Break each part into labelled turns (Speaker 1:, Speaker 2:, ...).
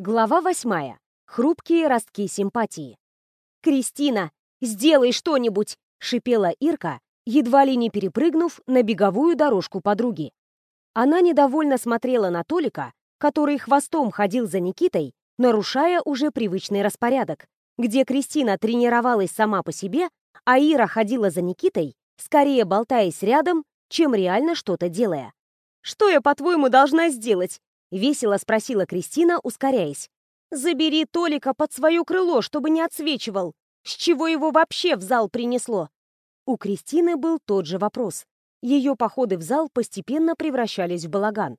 Speaker 1: Глава восьмая. Хрупкие ростки симпатии. «Кристина, сделай что-нибудь!» — шипела Ирка, едва ли не перепрыгнув на беговую дорожку подруги. Она недовольно смотрела на Толика, который хвостом ходил за Никитой, нарушая уже привычный распорядок, где Кристина тренировалась сама по себе, а Ира ходила за Никитой, скорее болтаясь рядом, чем реально что-то делая. «Что я, по-твоему, должна сделать? — весело спросила Кристина, ускоряясь. «Забери Толика под свое крыло, чтобы не отсвечивал. С чего его вообще в зал принесло?» У Кристины был тот же вопрос. Ее походы в зал постепенно превращались в балаган.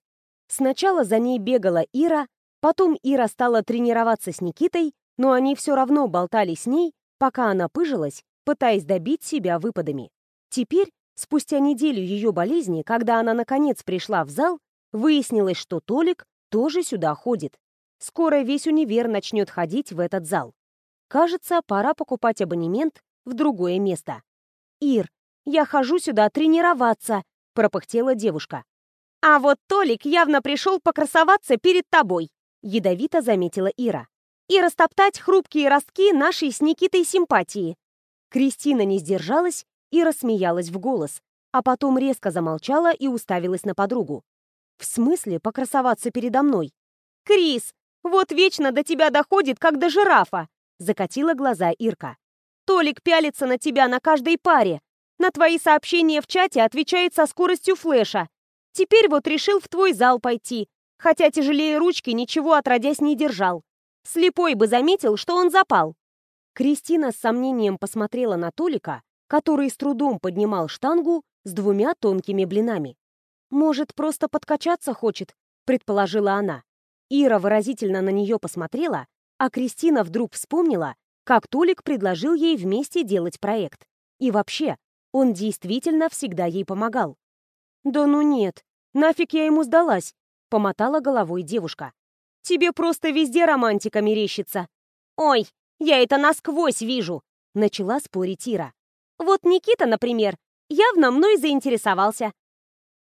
Speaker 1: Сначала за ней бегала Ира, потом Ира стала тренироваться с Никитой, но они все равно болтали с ней, пока она пыжилась, пытаясь добить себя выпадами. Теперь, спустя неделю ее болезни, когда она наконец пришла в зал, Выяснилось, что Толик тоже сюда ходит. Скоро весь универ начнет ходить в этот зал. Кажется, пора покупать абонемент в другое место. «Ир, я хожу сюда тренироваться», — пропыхтела девушка. «А вот Толик явно пришел покрасоваться перед тобой», — ядовито заметила Ира. «И растоптать хрупкие ростки нашей с Никитой симпатии». Кристина не сдержалась и рассмеялась в голос, а потом резко замолчала и уставилась на подругу. «В смысле покрасоваться передо мной?» «Крис, вот вечно до тебя доходит, как до жирафа!» Закатила глаза Ирка. «Толик пялится на тебя на каждой паре. На твои сообщения в чате отвечает со скоростью флеша. Теперь вот решил в твой зал пойти, хотя тяжелее ручки ничего отродясь не держал. Слепой бы заметил, что он запал». Кристина с сомнением посмотрела на Толика, который с трудом поднимал штангу с двумя тонкими блинами. «Может, просто подкачаться хочет?» — предположила она. Ира выразительно на нее посмотрела, а Кристина вдруг вспомнила, как Толик предложил ей вместе делать проект. И вообще, он действительно всегда ей помогал. «Да ну нет, нафиг я ему сдалась?» — помотала головой девушка. «Тебе просто везде романтика мерещится». «Ой, я это насквозь вижу!» — начала спорить Ира. «Вот Никита, например, явно мной заинтересовался.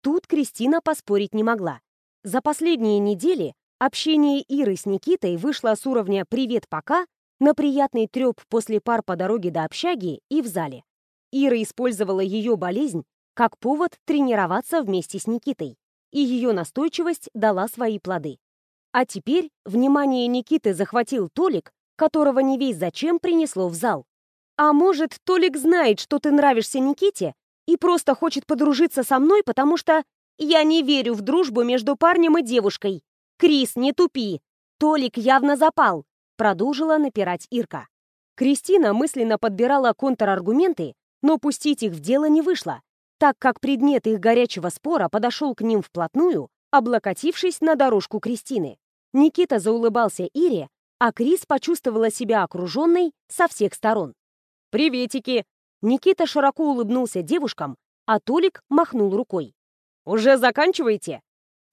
Speaker 1: Тут Кристина поспорить не могла. За последние недели общение Иры с Никитой вышло с уровня «привет, пока» на приятный треп после пар по дороге до общаги и в зале. Ира использовала ее болезнь как повод тренироваться вместе с Никитой, и ее настойчивость дала свои плоды. А теперь внимание Никиты захватил Толик, которого не весь зачем принесло в зал. А может, Толик знает, что ты нравишься Никите, и просто хочет подружиться со мной, потому что я не верю в дружбу между парнем и девушкой. Крис, не тупи. Толик явно запал, продолжила напирать Ирка. Кристина мысленно подбирала контраргументы, но пустить их в дело не вышло, так как предмет их горячего спора подошел к ним вплотную, облокотившись на дорожку Кристины. Никита заулыбался Ире, а Крис почувствовала себя окруженной со всех сторон. «Приветики!» Никита широко улыбнулся девушкам, а Толик махнул рукой. «Уже заканчиваете?»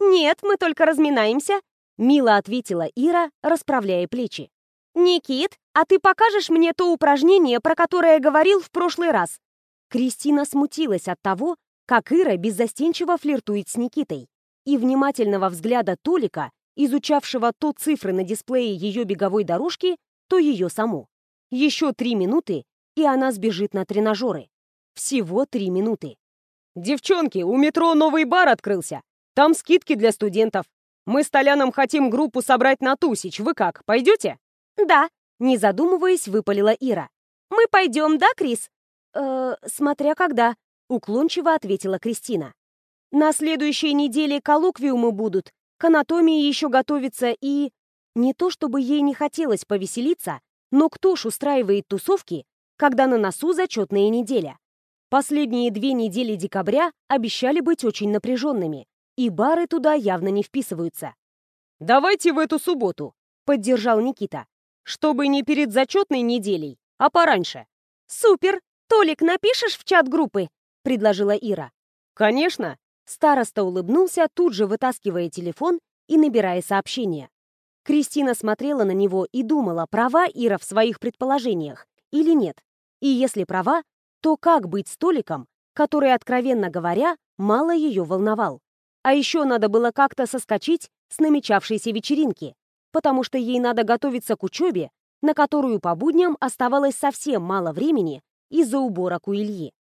Speaker 1: «Нет, мы только разминаемся», — мило ответила Ира, расправляя плечи. «Никит, а ты покажешь мне то упражнение, про которое говорил в прошлый раз?» Кристина смутилась от того, как Ира беззастенчиво флиртует с Никитой, и внимательного взгляда Толика, изучавшего то цифры на дисплее ее беговой дорожки, то ее саму. Еще три минуты, и она сбежит на тренажеры. Всего три минуты. «Девчонки, у метро новый бар открылся. Там скидки для студентов. Мы с Толяном хотим группу собрать на тусич. Вы как, пойдете?» «Да», — не задумываясь, выпалила Ира. «Мы пойдем, да, Крис?» «Э, смотря когда», — уклончиво ответила Кристина. «На следующей неделе коллоквиумы будут, к анатомии еще готовиться и...» Не то чтобы ей не хотелось повеселиться, но кто ж устраивает тусовки, когда на носу зачетная неделя. Последние две недели декабря обещали быть очень напряженными, и бары туда явно не вписываются. «Давайте в эту субботу», — поддержал Никита. «Чтобы не перед зачетной неделей, а пораньше». «Супер! Толик, напишешь в чат группы?» — предложила Ира. «Конечно!» Староста улыбнулся, тут же вытаскивая телефон и набирая сообщение. Кристина смотрела на него и думала, права Ира в своих предположениях или нет. И если права, то как быть столиком, который, откровенно говоря, мало ее волновал? А еще надо было как-то соскочить с намечавшейся вечеринки. потому что ей надо готовиться к учебе, на которую по будням оставалось совсем мало времени из-за уборок у Ильи.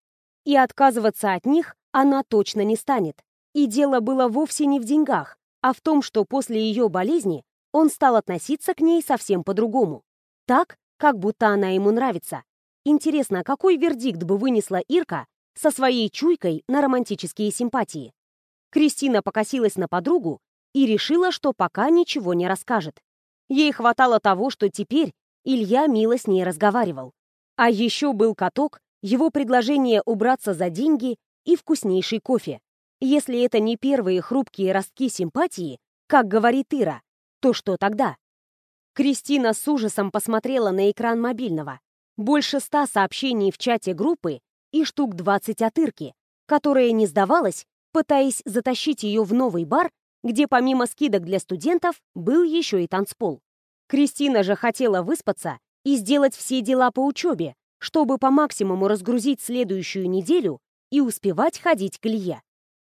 Speaker 1: И отказываться от них она точно не станет. И дело было вовсе не в деньгах, а в том, что после ее болезни он стал относиться к ней совсем по-другому. Так, как будто она ему нравится. Интересно, какой вердикт бы вынесла Ирка со своей чуйкой на романтические симпатии? Кристина покосилась на подругу и решила, что пока ничего не расскажет. Ей хватало того, что теперь Илья мило с ней разговаривал. А еще был каток, его предложение убраться за деньги и вкуснейший кофе. Если это не первые хрупкие ростки симпатии, как говорит Ира, то что тогда? Кристина с ужасом посмотрела на экран мобильного. Больше ста сообщений в чате группы и штук 20 от Ирки, которая не сдавалась, пытаясь затащить ее в новый бар, где помимо скидок для студентов был еще и танцпол. Кристина же хотела выспаться и сделать все дела по учебе, чтобы по максимуму разгрузить следующую неделю и успевать ходить к Илье.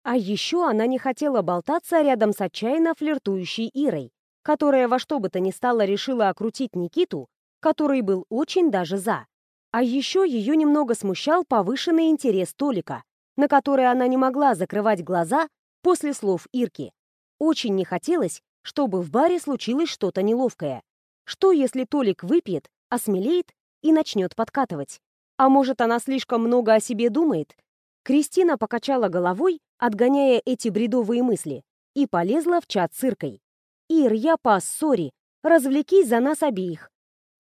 Speaker 1: А еще она не хотела болтаться рядом с отчаянно флиртующей Ирой, которая во что бы то ни стало решила окрутить Никиту, который был очень даже за. А еще ее немного смущал повышенный интерес Толика, на который она не могла закрывать глаза после слов Ирки. Очень не хотелось, чтобы в баре случилось что-то неловкое. Что, если Толик выпьет, осмелеет и начнет подкатывать? А может, она слишком много о себе думает Кристина покачала головой, отгоняя эти бредовые мысли, и полезла в чат с Иркой. «Ир, я пас, сори, развлекись за нас обеих».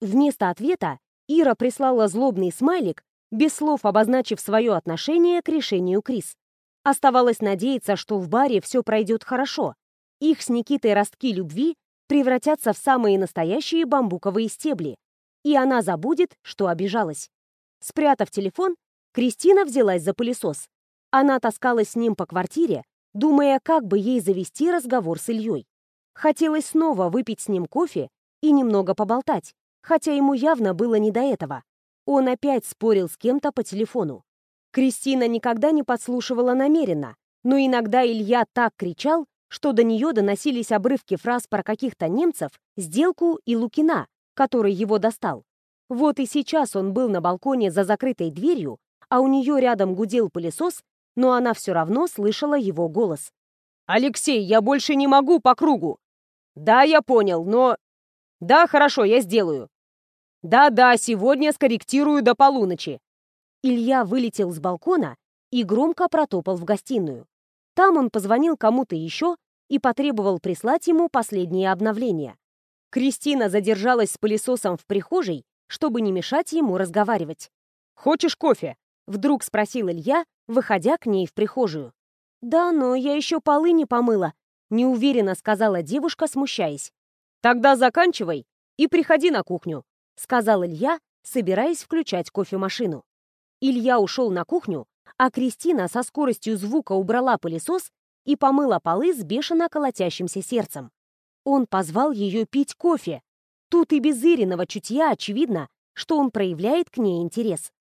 Speaker 1: Вместо ответа Ира прислала злобный смайлик, без слов обозначив свое отношение к решению Крис. Оставалось надеяться, что в баре все пройдет хорошо. Их с Никитой ростки любви превратятся в самые настоящие бамбуковые стебли, и она забудет, что обижалась. Спрятав телефон, Кристина взялась за пылесос. Она таскалась с ним по квартире, думая, как бы ей завести разговор с Ильей. Хотелось снова выпить с ним кофе и немного поболтать, хотя ему явно было не до этого. Он опять спорил с кем-то по телефону. Кристина никогда не подслушивала намеренно, но иногда Илья так кричал, что до нее доносились обрывки фраз про каких-то немцев, сделку и Лукина, который его достал. Вот и сейчас он был на балконе за закрытой дверью а у нее рядом гудел пылесос, но она все равно слышала его голос. «Алексей, я больше не могу по кругу!» «Да, я понял, но...» «Да, хорошо, я сделаю». «Да-да, сегодня скорректирую до полуночи». Илья вылетел с балкона и громко протопал в гостиную. Там он позвонил кому-то еще и потребовал прислать ему последние обновления. Кристина задержалась с пылесосом в прихожей, чтобы не мешать ему разговаривать. «Хочешь кофе?» Вдруг спросил Илья, выходя к ней в прихожую. «Да, но я еще полы не помыла», — неуверенно сказала девушка, смущаясь. «Тогда заканчивай и приходи на кухню», — сказал Илья, собираясь включать кофемашину. Илья ушел на кухню, а Кристина со скоростью звука убрала пылесос и помыла полы с бешено колотящимся сердцем. Он позвал ее пить кофе. Тут и без Ириного чутья очевидно, что он проявляет к ней интерес.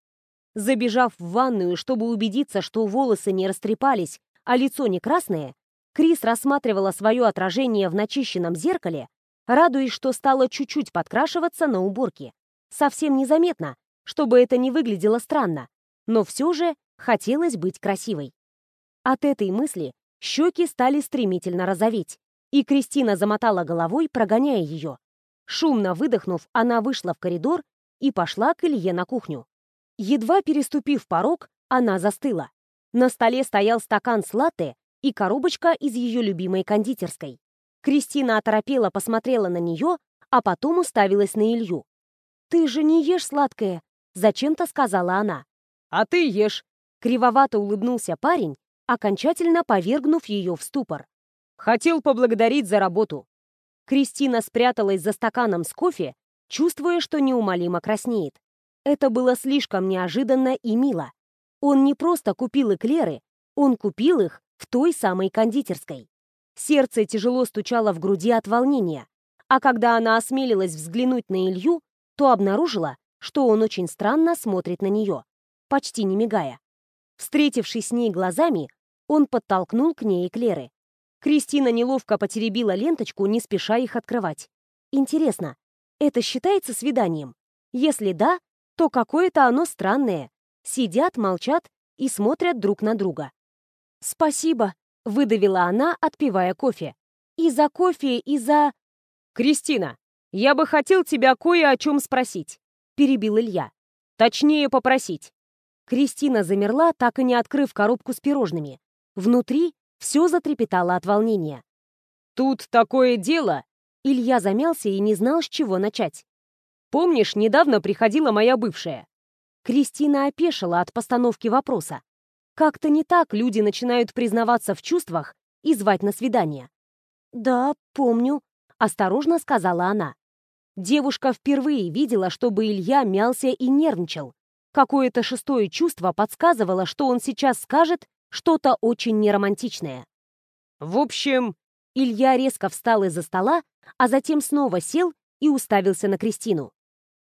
Speaker 1: Забежав в ванную, чтобы убедиться, что волосы не растрепались, а лицо не красное, Крис рассматривала свое отражение в начищенном зеркале, радуясь, что стало чуть-чуть подкрашиваться на уборке. Совсем незаметно, чтобы это не выглядело странно, но все же хотелось быть красивой. От этой мысли щеки стали стремительно розоветь, и Кристина замотала головой, прогоняя ее. Шумно выдохнув, она вышла в коридор и пошла к Илье на кухню. Едва переступив порог, она застыла. На столе стоял стакан с латте и коробочка из ее любимой кондитерской. Кристина оторопела посмотрела на нее, а потом уставилась на Илью. «Ты же не ешь сладкое», — зачем-то сказала она. «А ты ешь», — кривовато улыбнулся парень, окончательно повергнув ее в ступор. «Хотел поблагодарить за работу». Кристина спряталась за стаканом с кофе, чувствуя, что неумолимо краснеет. Это было слишком неожиданно и мило. Он не просто купил эклеры, он купил их в той самой кондитерской. Сердце тяжело стучало в груди от волнения, а когда она осмелилась взглянуть на Илью, то обнаружила, что он очень странно смотрит на нее, почти не мигая. Встретившись с ней глазами, он подтолкнул к ней эклеры. Кристина неловко потеребила ленточку, не спеша их открывать. Интересно, это считается свиданием? Если да, то какое-то оно странное. Сидят, молчат и смотрят друг на друга. «Спасибо», — выдавила она, отпивая кофе. «И за кофе, и за...»
Speaker 2: «Кристина, я бы хотел тебя кое о чем спросить», — перебил Илья. «Точнее, попросить».
Speaker 1: Кристина замерла, так и не открыв коробку с пирожными. Внутри все затрепетало от волнения.
Speaker 2: «Тут такое дело!»
Speaker 1: Илья замялся и не знал, с чего начать.
Speaker 2: «Помнишь, недавно приходила моя бывшая?»
Speaker 1: Кристина опешила от постановки вопроса. Как-то не так люди начинают признаваться в чувствах и звать на свидание. «Да, помню», — осторожно сказала она. Девушка впервые видела, чтобы Илья мялся и нервничал. Какое-то шестое чувство подсказывало, что он сейчас скажет что-то очень неромантичное.
Speaker 2: «В общем...»
Speaker 1: Илья резко встал из-за стола, а затем снова сел и уставился на Кристину.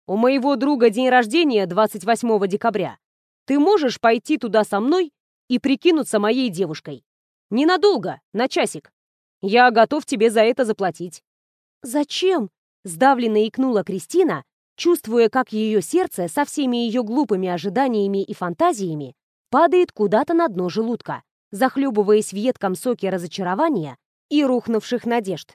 Speaker 2: «У моего друга день рождения 28 декабря. Ты можешь пойти туда со мной и прикинуться моей девушкой? Ненадолго, на часик. Я готов тебе за это заплатить».
Speaker 1: «Зачем?» — сдавленно икнула Кристина, чувствуя, как ее сердце со всеми ее глупыми ожиданиями и фантазиями падает куда-то на дно желудка, захлебываясь в едком соке разочарования и рухнувших надежд.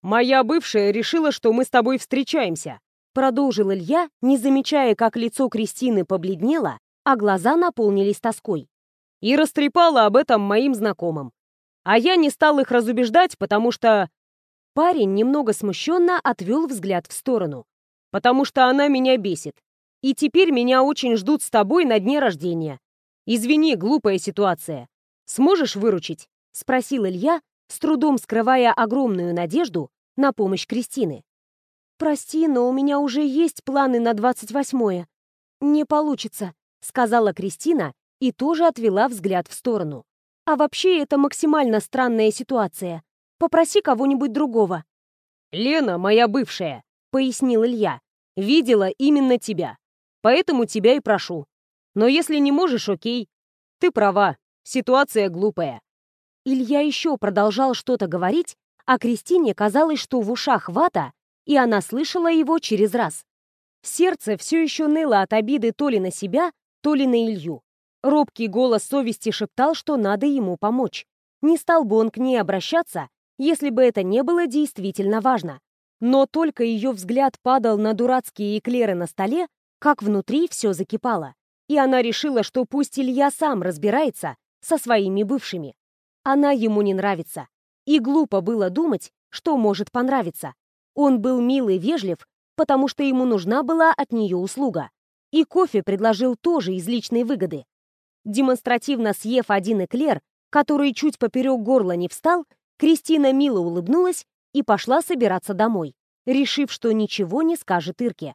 Speaker 2: «Моя бывшая решила, что мы с тобой встречаемся»,
Speaker 1: продолжил Илья, не замечая, как лицо Кристины побледнело, а глаза наполнились тоской.
Speaker 2: И растрепала об этом моим знакомым. А я не стал их разубеждать, потому что...
Speaker 1: Парень немного смущенно отвел взгляд в сторону.
Speaker 2: Потому что она меня бесит. И теперь меня очень ждут с тобой на дне рождения. Извини, глупая ситуация. Сможешь выручить? Спросил Илья, с трудом скрывая огромную надежду на помощь Кристины.
Speaker 1: «Прости, но у меня уже есть планы на 28-е. Не получится», — сказала Кристина и тоже отвела взгляд в сторону. «А вообще это максимально странная ситуация. Попроси кого-нибудь другого».
Speaker 2: «Лена, моя бывшая», — пояснил Илья, — «видела именно тебя. Поэтому тебя и прошу. Но если не можешь, окей. Ты права, ситуация глупая.
Speaker 1: Илья еще продолжал что-то говорить, а Кристине казалось, что в ушах вата, и она слышала его через раз. Сердце все еще ныло от обиды то ли на себя, то ли на Илью. Робкий голос совести шептал, что надо ему помочь. Не стал бы он к ней обращаться, если бы это не было действительно важно. Но только ее взгляд падал на дурацкие эклеры на столе, как внутри все закипало и она решила, что пусть Илья сам разбирается со своими бывшими. Она ему не нравится. И глупо было думать, что может понравиться. Он был мил и вежлив, потому что ему нужна была от нее услуга. И кофе предложил тоже из личной выгоды. Демонстративно съев один эклер, который чуть поперек горла не встал, Кристина мило улыбнулась и пошла собираться домой, решив, что ничего не скажет Ирке.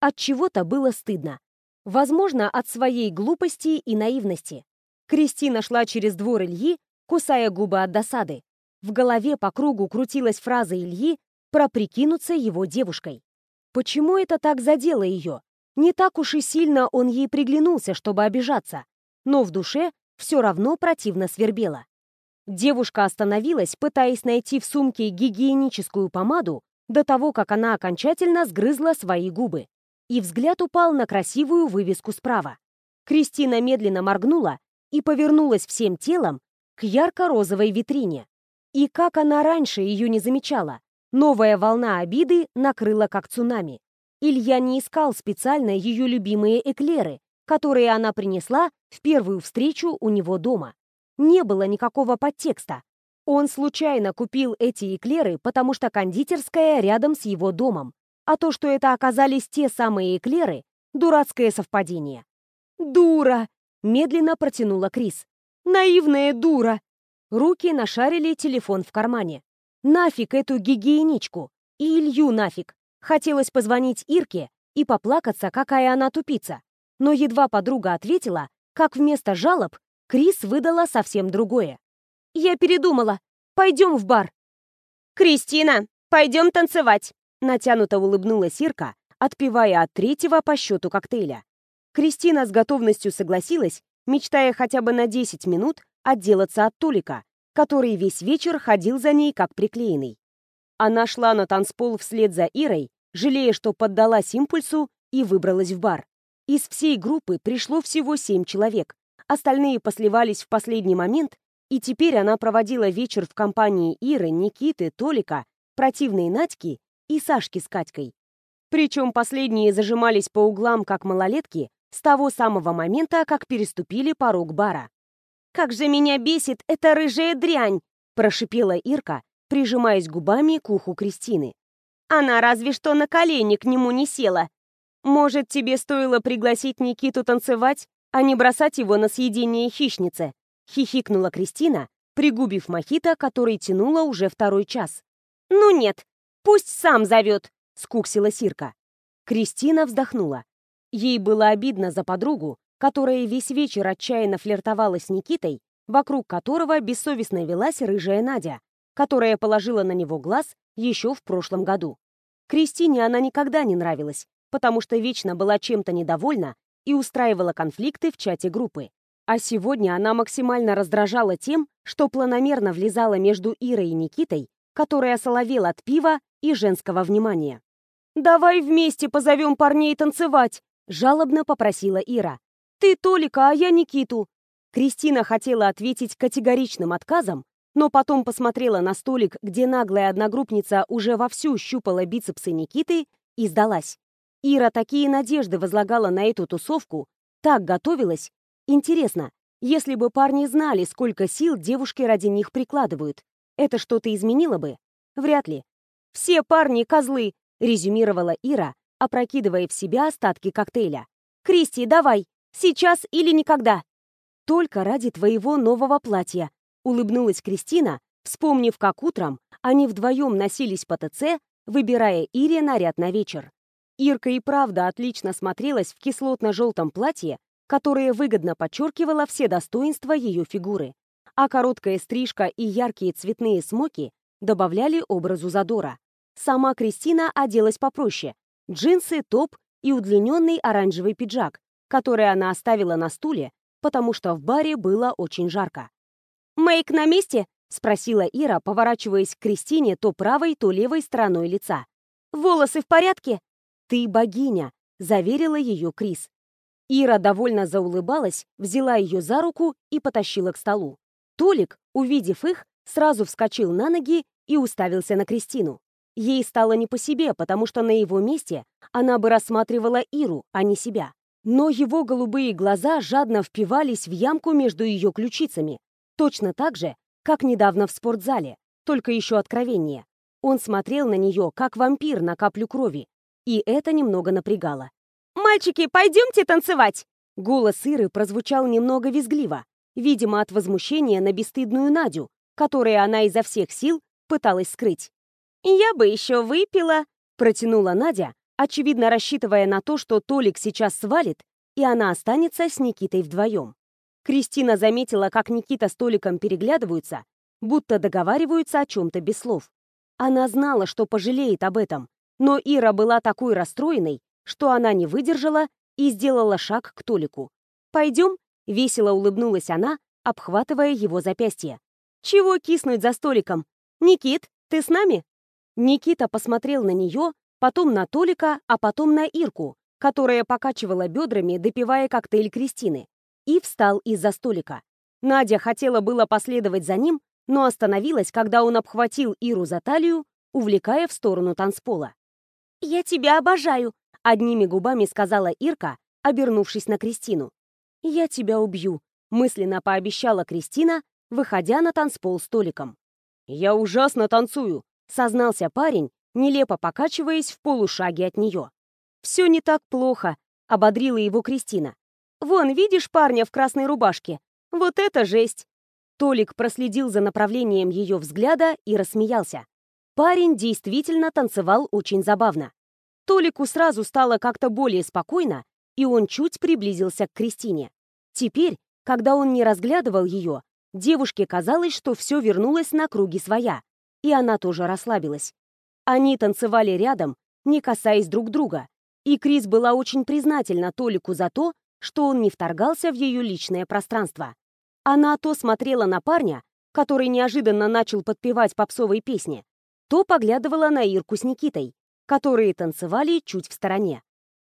Speaker 1: От чего-то было стыдно. Возможно, от своей глупости и наивности. Кристина шла через двор Ильи, кусая губы от досады. В голове по кругу крутилась фраза Ильи про прикинуться его девушкой. Почему это так задело ее? Не так уж и сильно он ей приглянулся, чтобы обижаться, но в душе все равно противно свербело. Девушка остановилась, пытаясь найти в сумке гигиеническую помаду до того, как она окончательно сгрызла свои губы и взгляд упал на красивую вывеску справа. Кристина медленно моргнула и повернулась всем телом к ярко-розовой витрине. И как она раньше ее не замечала, новая волна обиды накрыла как цунами. Илья не искал специально ее любимые эклеры, которые она принесла в первую встречу у него дома. Не было никакого подтекста. Он случайно купил эти эклеры, потому что кондитерская рядом с его домом, а то, что это оказались те самые эклеры, дурацкое совпадение. «Дура!» — медленно протянула Крис. «Наивная дура!» Руки нашарили телефон в кармане. Нафиг эту гигиеничку. И Илью нафиг. Хотелось позвонить Ирке и поплакаться, какая она тупица. Но едва подруга ответила, как вместо жалоб Крис выдала совсем другое. «Я передумала. Пойдем в бар».
Speaker 3: «Кристина, пойдем танцевать!»
Speaker 1: Натянуто улыбнулась Ирка, отпивая от третьего по счету коктейля. Кристина с готовностью согласилась, мечтая хотя бы на 10 минут отделаться от Толика, который весь вечер ходил за ней как приклеенный.
Speaker 2: Она шла на танцпол вслед за Ирой, жалея, что поддалась импульсу и выбралась в бар. Из всей группы пришло всего семь человек. Остальные посливались в последний момент, и теперь она проводила вечер в компании Иры, Никиты, Толика, противной Надьки и Сашки с Катькой. Причем последние зажимались по углам, как малолетки, с того самого момента, как переступили порог бара.
Speaker 3: «Как же меня бесит эта рыжая дрянь!» – прошипела Ирка, прижимаясь губами к уху Кристины. «Она разве что на колени к нему не села. Может, тебе стоило пригласить Никиту танцевать, а не бросать его на съедение хищницы?» — хихикнула Кристина, пригубив мохито, который тянула уже второй час. «Ну нет, пусть сам зовет», — скуксила Сирка. Кристина вздохнула. Ей было обидно за подругу, которая весь вечер отчаянно флиртовала с Никитой, вокруг которого бессовестно велась рыжая Надя, которая положила на него глаз еще в прошлом году. Кристине она никогда не нравилась, потому что вечно была чем-то недовольна и устраивала конфликты в чате группы. А сегодня она максимально раздражала тем, что планомерно влезала между Ирой и Никитой, которая соловела от пива и женского внимания. «Давай вместе позовем парней танцевать!» — жалобно попросила Ира. «Ты Толика, а я Никиту!» Кристина хотела ответить категоричным отказом, но потом посмотрела на столик, где наглая одногруппница уже вовсю щупала бицепсы Никиты и сдалась. Ира такие надежды возлагала на эту тусовку, так готовилась. Интересно, если бы парни знали, сколько сил девушки ради них прикладывают, это что-то изменило бы? Вряд ли. «Все парни — козлы», — резюмировала Ира, опрокидывая в себя остатки коктейля. «Кристи, давай! Сейчас или никогда!» «Только ради твоего нового платья», Улыбнулась Кристина, вспомнив, как утром они вдвоем носились по ТЦ, выбирая Ире наряд на вечер. Ирка и правда отлично смотрелась в кислотно-желтом платье, которое выгодно подчеркивало все достоинства ее фигуры, а короткая стрижка и яркие цветные смоки добавляли образу задора. Сама Кристина оделась попроще – джинсы, топ и удлиненный оранжевый пиджак, который она оставила на стуле, потому что в баре было очень жарко. «Мэйк на месте?» — спросила Ира, поворачиваясь к Кристине то правой, то левой стороной лица. «Волосы в порядке?» «Ты богиня», — заверила ее Крис. Ира довольно заулыбалась, взяла ее за руку и потащила к столу. Толик, увидев их, сразу вскочил на ноги и уставился на Кристину. Ей стало не по себе, потому что на его месте она бы рассматривала Иру, а не себя. Но его голубые глаза жадно впивались в ямку между ее ключицами, Точно так же, как недавно в спортзале, только еще откровение. Он смотрел на нее, как вампир на каплю крови, и это немного напрягало. «Мальчики, пойдемте танцевать!» Голос Иры прозвучал немного визгливо, видимо, от возмущения на бесстыдную Надю, которую она изо всех сил пыталась скрыть. «Я бы еще выпила», — протянула Надя, очевидно рассчитывая на то, что Толик сейчас свалит, и она останется с Никитой вдвоем. Кристина заметила, как Никита с Толиком переглядываются, будто договариваются о чем-то без слов. Она знала, что пожалеет об этом, но Ира была такой расстроенной, что она не выдержала и сделала шаг к Толику. «Пойдем?» — весело улыбнулась она, обхватывая его запястье. «Чего киснуть за столиком? Никит, ты с нами?» Никита посмотрел на нее, потом на Толика, а потом на Ирку, которая покачивала бедрами, допивая коктейль Кристины и встал из-за столика. Надя хотела было последовать за ним, но остановилась, когда он обхватил Иру за талию, увлекая в сторону танцпола. «Я тебя обожаю», — одними губами сказала Ирка, обернувшись на Кристину. «Я тебя убью», — мысленно пообещала Кристина, выходя на танцпол столиком. «Я ужасно танцую», — сознался парень, нелепо покачиваясь в полушаге от нее. «Все не так плохо», — ободрила его Кристина. Вон, видишь парня в красной рубашке? Вот это жесть!» Толик проследил за направлением ее взгляда и рассмеялся. Парень действительно танцевал очень забавно. Толику сразу стало как-то более спокойно, и он чуть приблизился к Кристине. Теперь, когда он не разглядывал ее, девушке казалось, что все вернулось на круги своя, и она тоже расслабилась. Они танцевали рядом, не касаясь друг друга, и Крис была очень признательна Толику за то, что он не вторгался в ее личное пространство. Она то смотрела на парня, который неожиданно начал подпевать попсовой песни,
Speaker 1: то поглядывала на Ирку с Никитой, которые танцевали чуть в стороне.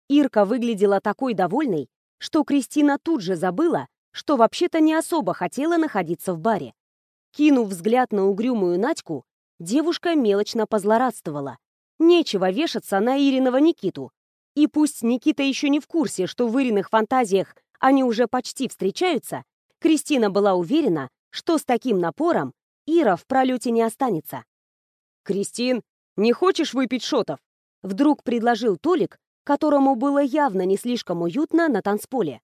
Speaker 1: Ирка выглядела такой довольной, что Кристина тут же забыла, что вообще-то не особо хотела находиться в баре. Кинув взгляд на угрюмую Надьку, девушка мелочно позлорадствовала. Нечего вешаться на Ириного Никиту. И пусть Никита еще не в курсе, что в Ириных фантазиях они уже почти встречаются, Кристина была уверена, что с таким напором Ира в пролете не останется.
Speaker 2: «Кристин, не хочешь выпить шотов?»
Speaker 1: Вдруг предложил Толик, которому было явно не слишком уютно на танцполе.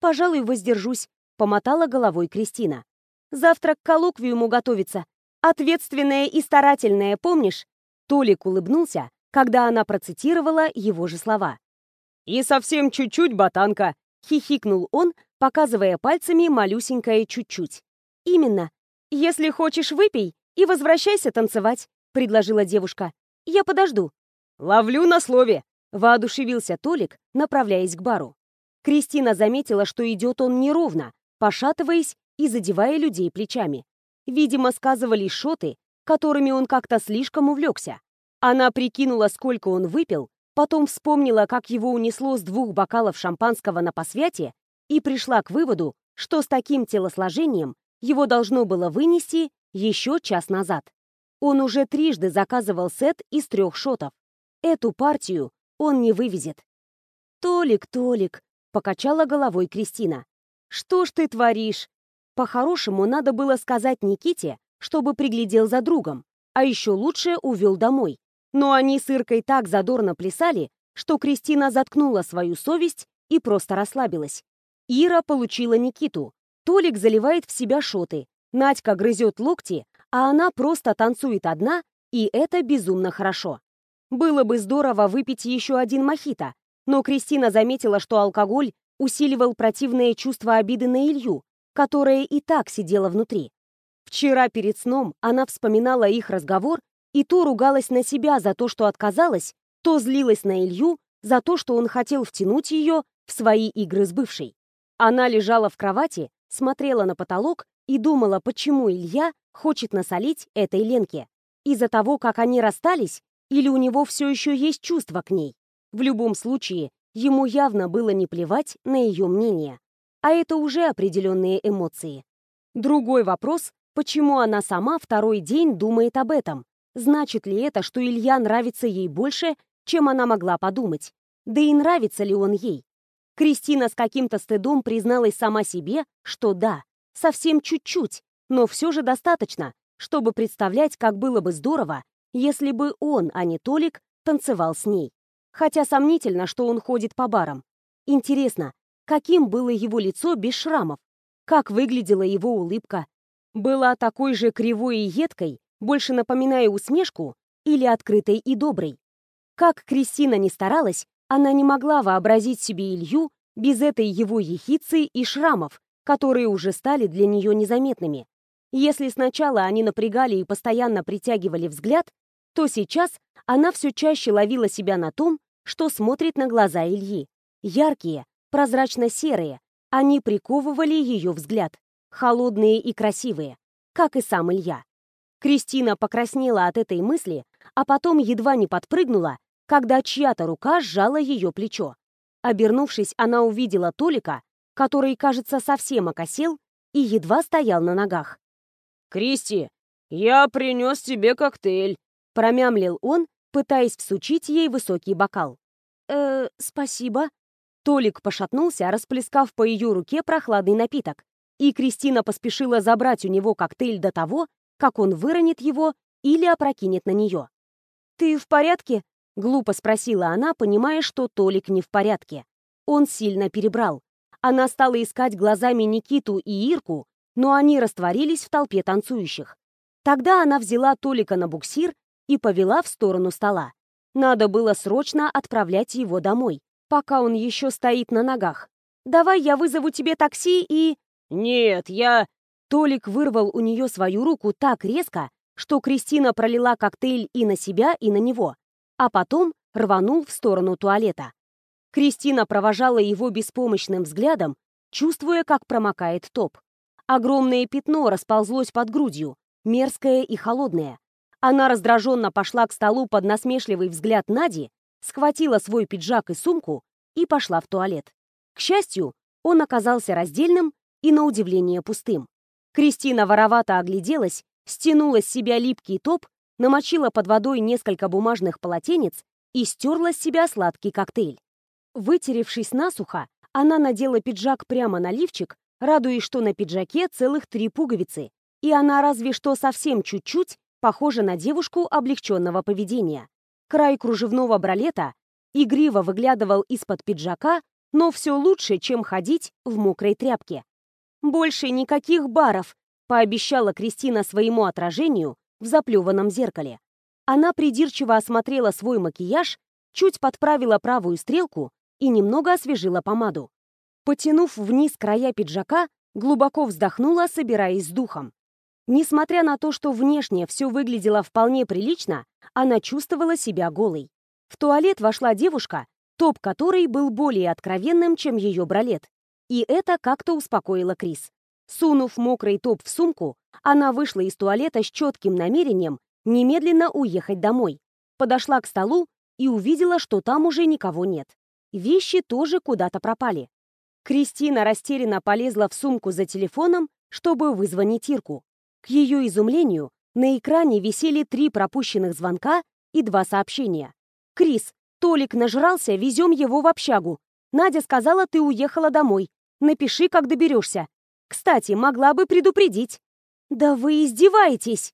Speaker 1: «Пожалуй, воздержусь», — помотала головой Кристина. «Завтра к коллоквиуму готовится. Ответственная и старательная, помнишь?» Толик улыбнулся, когда она процитировала его же слова.
Speaker 2: «И совсем чуть-чуть, ботанка», — хихикнул он, показывая пальцами малюсенькое чуть-чуть.
Speaker 1: «Именно. Если хочешь, выпей и возвращайся танцевать», — предложила девушка. «Я подожду».
Speaker 2: «Ловлю на слове», —
Speaker 1: воодушевился Толик, направляясь к бару. Кристина заметила, что идет он неровно, пошатываясь и задевая людей плечами. Видимо, сказывались шоты, которыми он как-то слишком увлекся. Она прикинула, сколько он выпил, потом вспомнила, как его унесло с двух бокалов шампанского на посвяте и пришла к выводу, что с таким телосложением его должно было вынести еще час назад. Он уже трижды заказывал сет из трех шотов. Эту партию он не вывезет. «Толик, Толик», — покачала головой Кристина. «Что ж ты творишь?» По-хорошему, надо было сказать Никите, чтобы приглядел за другом, а еще лучше увел домой. Но они с Иркой так задорно плясали, что Кристина заткнула свою совесть и просто расслабилась. Ира получила Никиту. Толик заливает в себя шоты. Надька грызет локти, а она просто танцует одна, и это безумно хорошо. Было бы здорово выпить еще один мохито, но Кристина заметила, что алкоголь усиливал противное чувство обиды на Илью, которое и так сидело внутри. Вчера перед сном она вспоминала их разговор и то ругалась на себя за то, что отказалась, то злилась на Илью за то, что он хотел втянуть ее в свои игры с бывшей. Она лежала в кровати, смотрела на потолок и думала, почему Илья хочет насолить этой Ленке. Из-за того, как они расстались, или у него все еще есть чувство к ней. В любом случае, ему явно было не плевать на ее мнение. А это уже определенные эмоции. Другой вопрос, почему она сама второй день думает об этом. Значит ли это, что Илья нравится ей больше, чем она могла подумать? Да и нравится ли он ей? Кристина с каким-то стыдом призналась сама себе, что да, совсем чуть-чуть, но все же достаточно, чтобы представлять, как было бы здорово, если бы он, а не Толик, танцевал с ней. Хотя сомнительно, что он ходит по барам. Интересно, каким было его лицо без шрамов? Как выглядела его улыбка? Была такой же кривой и едкой, больше напоминая усмешку, или открытой и доброй? Как Кристина не старалась, она не могла вообразить себе Илью без этой его ехицы и шрамов, которые уже стали для нее незаметными. Если сначала они напрягали и постоянно притягивали взгляд, то сейчас она все чаще ловила себя на том, что смотрит на глаза Ильи. Яркие, прозрачно-серые, они приковывали ее взгляд, холодные и красивые, как и сам Илья. Кристина покраснела от этой мысли, а потом едва не подпрыгнула, когда чья-то рука сжала ее плечо. Обернувшись, она увидела Толика, который, кажется, совсем окосел и едва стоял на ногах.
Speaker 2: «Кристи, я принес тебе коктейль»,
Speaker 1: Промямлил он, пытаясь всучить ей высокий бокал. «Э, спасибо». Толик пошатнулся, расплескав по ее руке прохладный напиток, и Кристина поспешила забрать у него коктейль до того, как он выронит его или опрокинет на нее. «Ты в порядке?» — глупо спросила она, понимая, что Толик не в порядке. Он сильно перебрал. Она стала искать глазами Никиту и Ирку, но они растворились в толпе танцующих. Тогда она взяла Толика на буксир и повела в сторону стола. Надо было срочно отправлять его домой, пока он еще стоит на ногах. «Давай я вызову тебе такси и...»
Speaker 2: «Нет, я...»
Speaker 1: Толик вырвал у нее свою руку так резко, что Кристина пролила коктейль и на себя, и на него, а потом рванул в сторону туалета. Кристина провожала его беспомощным взглядом, чувствуя, как промокает топ. Огромное пятно расползлось под грудью, мерзкое и холодное. Она раздраженно пошла к столу под насмешливый взгляд Нади, схватила свой пиджак и сумку и пошла в туалет. К счастью, он оказался раздельным и, на удивление, пустым. Кристина воровато огляделась, стянула с себя липкий топ, намочила под водой несколько бумажных полотенец и стерла с себя сладкий коктейль. Вытеревшись насухо, она надела пиджак прямо на лифчик, радуясь, что на пиджаке целых три пуговицы, и она разве что совсем чуть-чуть похожа на девушку облегченного поведения. Край кружевного бралета игриво выглядывал из-под пиджака, но все лучше, чем ходить в мокрой тряпке. «Больше никаких баров», — пообещала Кристина своему отражению в заплеванном зеркале. Она придирчиво осмотрела свой макияж, чуть подправила правую стрелку и немного освежила помаду. Потянув вниз края пиджака, глубоко вздохнула, собираясь с духом. Несмотря на то, что внешне все выглядело вполне прилично, она чувствовала себя голой. В туалет вошла девушка, топ которой был более откровенным, чем ее бралет. И это как-то успокоило Крис. Сунув мокрый топ в сумку, она вышла из туалета с четким намерением немедленно уехать домой. Подошла к столу и увидела, что там уже никого нет. Вещи тоже куда-то пропали. Кристина растерянно полезла в сумку за телефоном, чтобы вызвонить Ирку. К ее изумлению, на экране висели три пропущенных звонка и два сообщения. «Крис, Толик нажрался, везем его в общагу. Надя сказала, ты уехала домой. Напиши, как доберешься. Кстати, могла бы предупредить». «Да вы издеваетесь!»